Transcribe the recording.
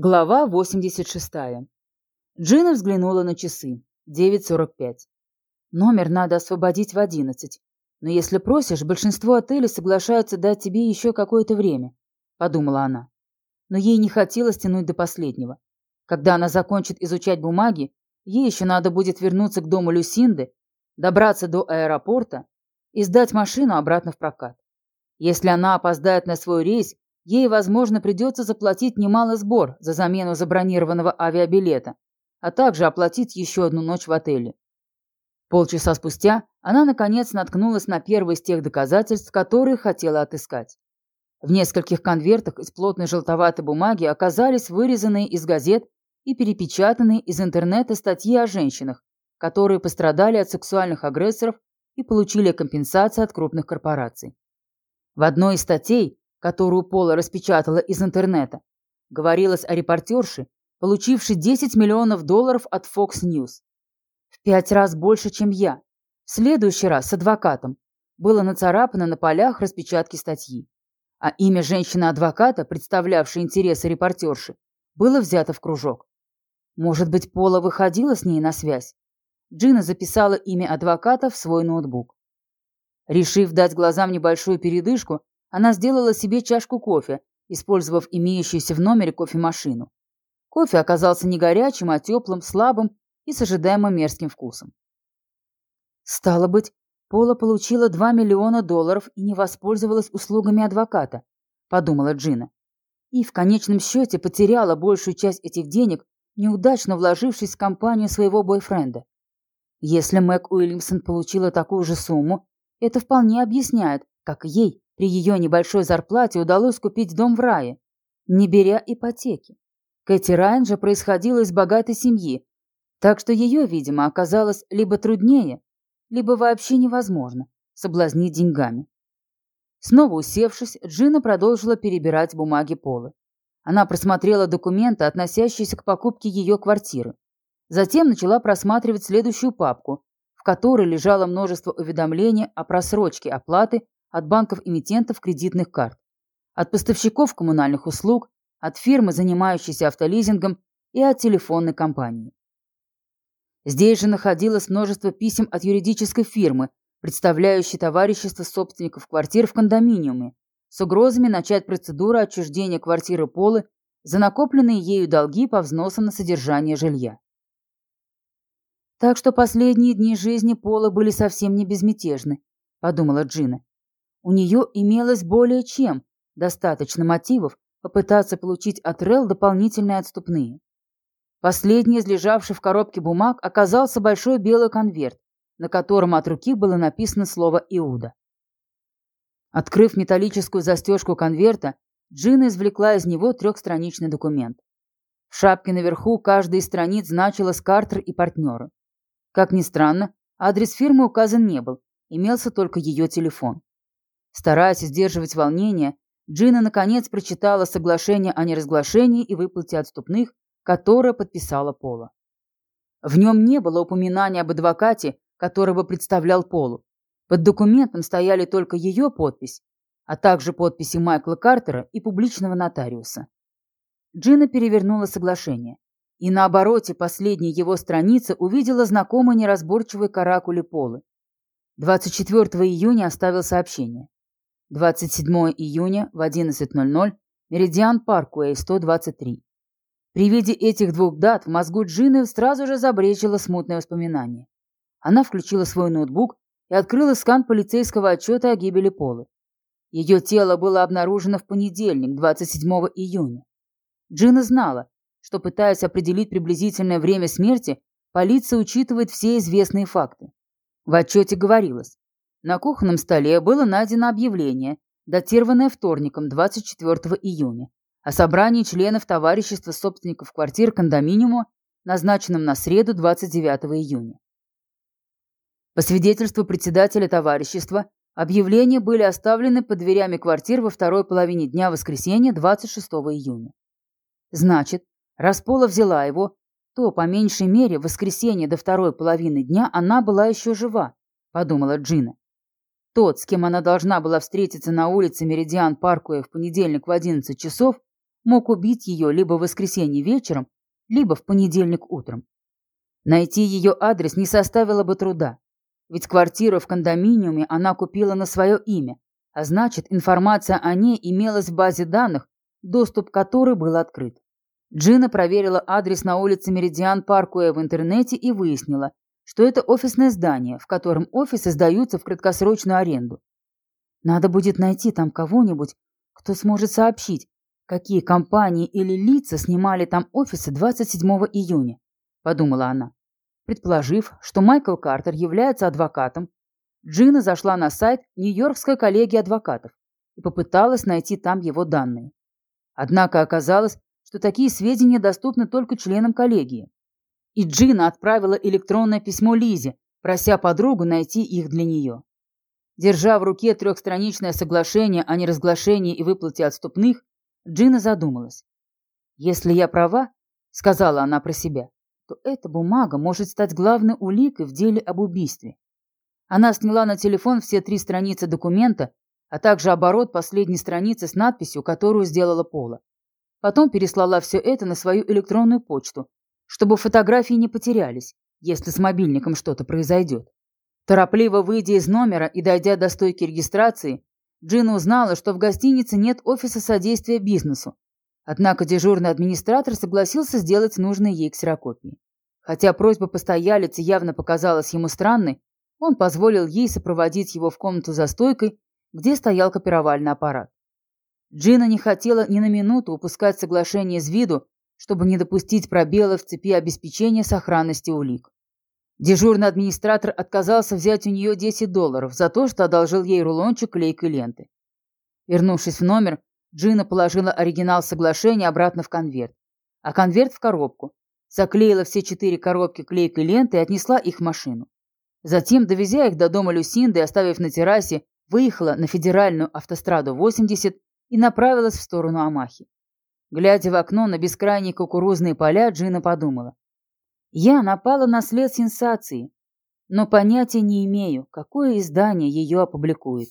Глава 86. Джина взглянула на часы. 9.45. Номер надо освободить в 11. Но если просишь, большинство отелей соглашаются дать тебе еще какое-то время, подумала она. Но ей не хотелось тянуть до последнего. Когда она закончит изучать бумаги, ей еще надо будет вернуться к дому Люсинды, добраться до аэропорта и сдать машину обратно в прокат. Если она опоздает на свой рейс, ей, возможно, придется заплатить немалый сбор за замену забронированного авиабилета, а также оплатить еще одну ночь в отеле. Полчаса спустя она, наконец, наткнулась на первое из тех доказательств, которые хотела отыскать. В нескольких конвертах из плотной желтоватой бумаги оказались вырезанные из газет и перепечатанные из интернета статьи о женщинах, которые пострадали от сексуальных агрессоров и получили компенсацию от крупных корпораций. В одной из статей которую Пола распечатала из интернета, говорилось о репортерше, получившей 10 миллионов долларов от Fox News. В пять раз больше, чем я. В следующий раз с адвокатом было нацарапано на полях распечатки статьи. А имя женщины-адвоката, представлявшей интересы репортерши, было взято в кружок. Может быть, Пола выходила с ней на связь? Джина записала имя адвоката в свой ноутбук. Решив дать глазам небольшую передышку, она сделала себе чашку кофе, использовав имеющуюся в номере кофемашину. Кофе оказался не горячим, а теплым, слабым и с ожидаемым мерзким вкусом. Стало быть, Пола получила 2 миллиона долларов и не воспользовалась услугами адвоката, подумала Джина. И в конечном счете потеряла большую часть этих денег, неудачно вложившись в компанию своего бойфренда. Если Мэг Уильямсон получила такую же сумму, это вполне объясняет, как ей при ее небольшой зарплате удалось купить дом в рае, не беря ипотеки. Кэти Райан же происходила из богатой семьи, так что ее, видимо, оказалось либо труднее, либо вообще невозможно соблазнить деньгами. Снова усевшись, Джина продолжила перебирать бумаги Полы. Она просмотрела документы, относящиеся к покупке ее квартиры. Затем начала просматривать следующую папку, в которой лежало множество уведомлений о просрочке оплаты от банков-эмитентов кредитных карт, от поставщиков коммунальных услуг, от фирмы, занимающейся автолизингом, и от телефонной компании. Здесь же находилось множество писем от юридической фирмы, представляющей товарищество собственников квартир в кондоминиуме, с угрозами начать процедуру отчуждения квартиры Полы за накопленные ею долги по взносам на содержание жилья. Так что последние дни жизни Полы были совсем не безмятежны, подумала Джина. У нее имелось более чем достаточно мотивов попытаться получить от Рел дополнительные отступные. Последний из лежавших в коробке бумаг оказался большой белый конверт, на котором от руки было написано слово «Иуда». Открыв металлическую застежку конверта, Джина извлекла из него трехстраничный документ. В шапке наверху каждой из страниц значилось Картер и партнеры. Как ни странно, адрес фирмы указан не был, имелся только ее телефон. Стараясь сдерживать волнение, Джина наконец прочитала соглашение о неразглашении и выплате отступных, которое подписала Пола. В нем не было упоминания об адвокате, которого представлял Полу. Под документом стояли только ее подпись, а также подписи Майкла Картера и публичного нотариуса. Джина перевернула соглашение, и на обороте последней его страницы увидела знакомый неразборчивый каракули Полы. 24 июня оставил сообщение. 27 июня в 11.00, Меридиан Паркуэй, 123. При виде этих двух дат в мозгу Джины сразу же забрежило смутное воспоминание. Она включила свой ноутбук и открыла скан полицейского отчета о гибели Полы. Ее тело было обнаружено в понедельник, 27 июня. Джина знала, что, пытаясь определить приблизительное время смерти, полиция учитывает все известные факты. В отчете говорилось, на кухонном столе было найдено объявление, датированное вторником 24 июня, о собрании членов товарищества собственников квартир кондоминиума, назначенном на среду 29 июня. По свидетельству председателя товарищества, объявления были оставлены под дверями квартир во второй половине дня воскресенья 26 июня. Значит, раз Пола взяла его, то, по меньшей мере, в воскресенье до второй половины дня она была еще жива, подумала Джина. Тот, с кем она должна была встретиться на улице Меридиан Паркуэ в понедельник в 11 часов, мог убить ее либо в воскресенье вечером, либо в понедельник утром. Найти ее адрес не составило бы труда, ведь квартиру в кондоминиуме она купила на свое имя, а значит, информация о ней имелась в базе данных, доступ к которой был открыт. Джина проверила адрес на улице Меридиан Паркуэ в интернете и выяснила, что это офисное здание, в котором офисы сдаются в краткосрочную аренду. Надо будет найти там кого-нибудь, кто сможет сообщить, какие компании или лица снимали там офисы 27 июня, подумала она. Предположив, что Майкл Картер является адвокатом, Джина зашла на сайт Нью-Йоркской коллегии адвокатов и попыталась найти там его данные. Однако оказалось, что такие сведения доступны только членам коллегии. И Джина отправила электронное письмо Лизе, прося подругу найти их для нее. Держа в руке трехстраничное соглашение о неразглашении и выплате отступных, Джина задумалась. «Если я права», — сказала она про себя, то эта бумага может стать главной уликой в деле об убийстве. Она сняла на телефон все три страницы документа, а также оборот последней страницы с надписью, которую сделала Пола. Потом переслала все это на свою электронную почту, чтобы фотографии не потерялись, если с мобильником что-то произойдет. Торопливо выйдя из номера и дойдя до стойки регистрации, Джина узнала, что в гостинице нет офиса содействия бизнесу, Однако дежурный администратор согласился сделать нужные ей ксерокопии. Хотя просьба постоялицы явно показалась ему странной, он позволил ей сопроводить его в комнату за стойкой, где стоял копировальный аппарат. Джина не хотела ни на минуту упускать соглашение из виду, чтобы не допустить пробела в цепи обеспечения сохранности улик. Дежурный администратор отказался взять у нее 10 долларов за то, что одолжил ей рулончик клейкой ленты. Вернувшись в номер, Джина положила оригинал соглашения обратно в конверт, а конверт в коробку, заклеила все четыре коробки клейкой лентой и отнесла их в машину. Затем, довезя их до дома Люсинды и оставив на террасе, выехала на федеральную автостраду 80 и направилась в сторону Амахи. Глядя в окно на бескрайние кукурузные поля, Джина подумала. «Я напала на след сенсации, но понятия не имею, какое издание ее опубликует».